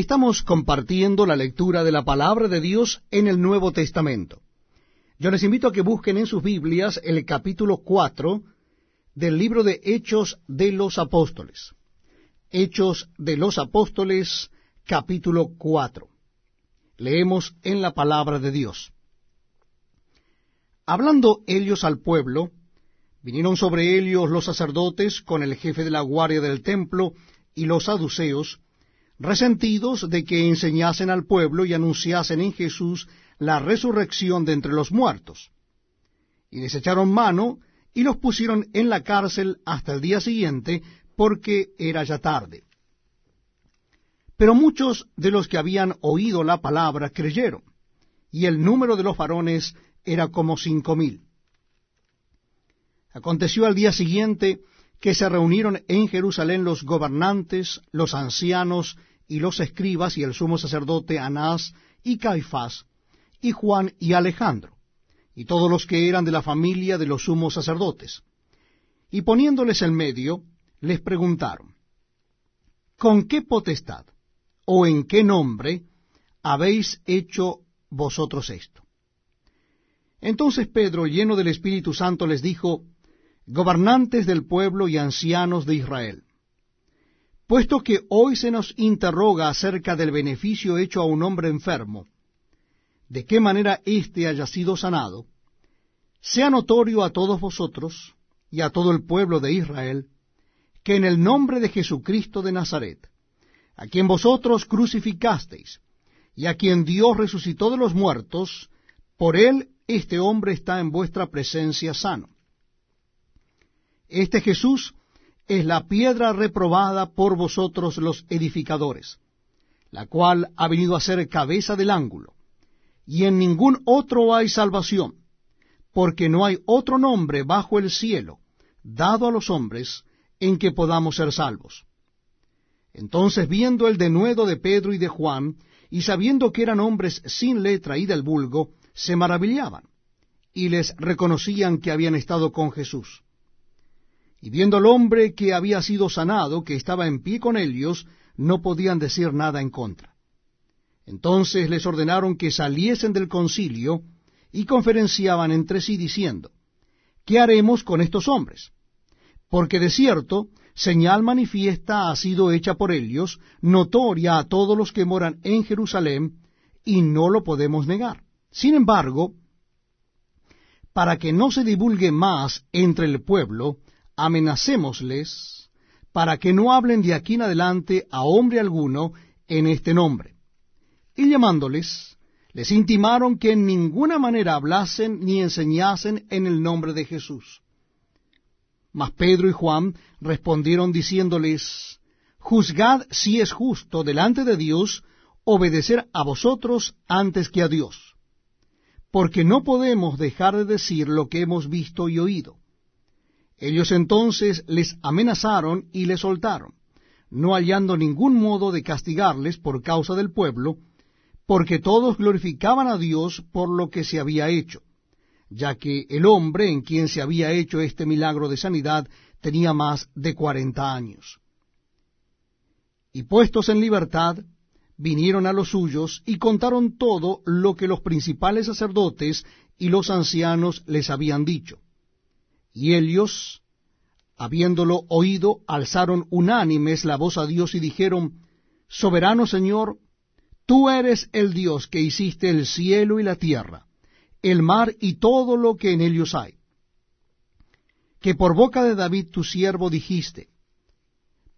Estamos compartiendo la lectura de la palabra de Dios en el Nuevo Testamento. Yo les invito a que busquen en sus Biblias el capítulo 4 del libro de Hechos de los Apóstoles. Hechos de los Apóstoles, capítulo 4. Leemos en la palabra de Dios. Hablando ellos al pueblo, vinieron sobre ellos los sacerdotes con el jefe de la guardia del templo y los saduceos, resentidos de que enseñasen al pueblo y anunciasen en Jesús la resurrección de entre los muertos. Y les echaron mano y los pusieron en la cárcel hasta el día siguiente, porque era ya tarde. Pero muchos de los que habían oído la palabra creyeron, y el número de los varones era como cinco mil. Aconteció al día siguiente que se reunieron en Jerusalén los gobernantes, los ancianos y los escribas y el sumo sacerdote Anás y Caifás, y Juan y Alejandro, y todos los que eran de la familia de los sumos sacerdotes. Y poniéndoles en medio, les preguntaron, ¿con qué potestad o en qué nombre habéis hecho vosotros esto? Entonces Pedro, lleno del Espíritu Santo, les dijo, Gobernantes del pueblo y ancianos de Israel, Puesto que hoy se nos interroga acerca del beneficio hecho a un hombre enfermo, de qué manera éste haya sido sanado, sea notorio a todos vosotros y a todo el pueblo de Israel, que en el nombre de Jesucristo de Nazaret, a quien vosotros crucificasteis, y a quien Dios resucitó de los muertos, por él este hombre está en vuestra presencia sano. Este Jesús es la piedra reprobada por vosotros los edificadores, la cual ha venido a ser cabeza del ángulo. Y en ningún otro hay salvación, porque no hay otro nombre bajo el cielo dado a los hombres en que podamos ser salvos. Entonces, viendo el denuedo de Pedro y de Juan, y sabiendo que eran hombres sin letra y del vulgo, se maravillaban, y les reconocían que habían estado con Jesús. Y viendo al hombre que había sido sanado, que estaba en pie con ellos, no podían decir nada en contra. Entonces les ordenaron que saliesen del concilio y conferenciaban entre sí diciendo, ¿qué haremos con estos hombres? Porque de cierto, señal manifiesta ha sido hecha por ellos, notoria a todos los que moran en Jerusalén, y no lo podemos negar. Sin embargo, para que no se divulgue más entre el pueblo, amenacémosles para que no hablen de aquí en adelante a hombre alguno en este nombre. Y llamándoles, les intimaron que en ninguna manera hablasen ni enseñasen en el nombre de Jesús. Mas Pedro y Juan respondieron diciéndoles, Juzgad si es justo delante de Dios obedecer a vosotros antes que a Dios, porque no podemos dejar de decir lo que hemos visto y oído. Ellos entonces les amenazaron y les soltaron, no hallando ningún modo de castigarles por causa del pueblo, porque todos glorificaban a Dios por lo que se había hecho, ya que el hombre en quien se había hecho este milagro de sanidad tenía más de cuarenta años. Y puestos en libertad, vinieron a los suyos y contaron todo lo que los principales sacerdotes y los ancianos les habían dicho. Y ellos, habiéndolo oído, alzaron unánimes la voz a Dios y dijeron, Soberano Señor, tú eres el Dios que hiciste el cielo y la tierra, el mar y todo lo que en ellos hay. Que por boca de David tu siervo dijiste,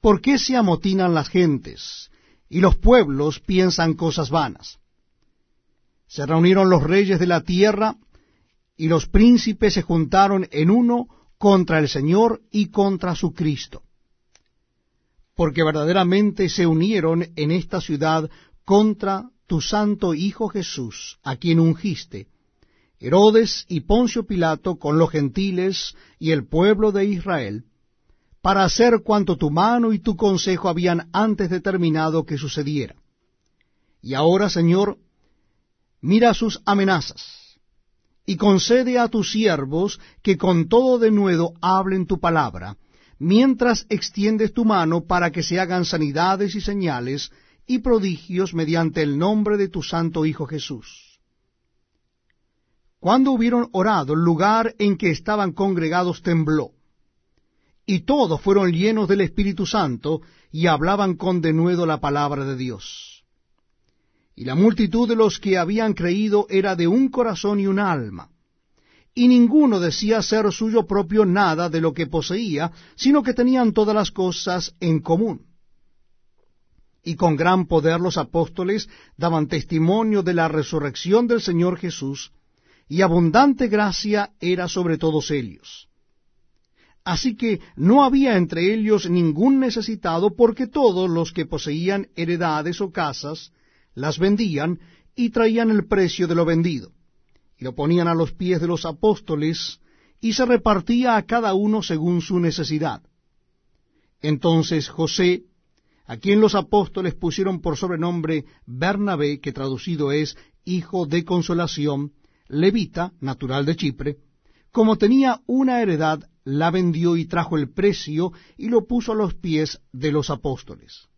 ¿por qué se amotinan las gentes y los pueblos piensan cosas vanas? Se reunieron los reyes de la tierra y los príncipes se juntaron en uno contra el Señor y contra su Cristo. Porque verdaderamente se unieron en esta ciudad contra tu santo Hijo Jesús, a quien ungiste, Herodes y Poncio Pilato con los gentiles y el pueblo de Israel, para hacer cuanto tu mano y tu consejo habían antes determinado que sucediera. Y ahora, Señor, mira sus amenazas y concede a tus siervos que con todo denuedo hablen tu palabra, mientras extiendes tu mano para que se hagan sanidades y señales y prodigios mediante el nombre de tu santo Hijo Jesús. Cuando hubieron orado, el lugar en que estaban congregados tembló, y todos fueron llenos del Espíritu Santo, y hablaban con denuedo la palabra de Dios. Y la multitud de los que habían creído era de un corazón y un alma, y ninguno decía ser suyo propio nada de lo que poseía, sino que tenían todas las cosas en común y con gran poder los apóstoles daban testimonio de la resurrección del Señor Jesús, y abundante gracia era sobre todos ellos. Así que no había entre ellos ningún necesitado, porque todos los que poseían heredades o casas las vendían y traían el precio de lo vendido, y lo ponían a los pies de los apóstoles, y se repartía a cada uno según su necesidad. Entonces José, a quien los apóstoles pusieron por sobrenombre Bernabé, que traducido es hijo de consolación, levita, natural de Chipre, como tenía una heredad, la vendió y trajo el precio y lo puso a los pies de los apóstoles.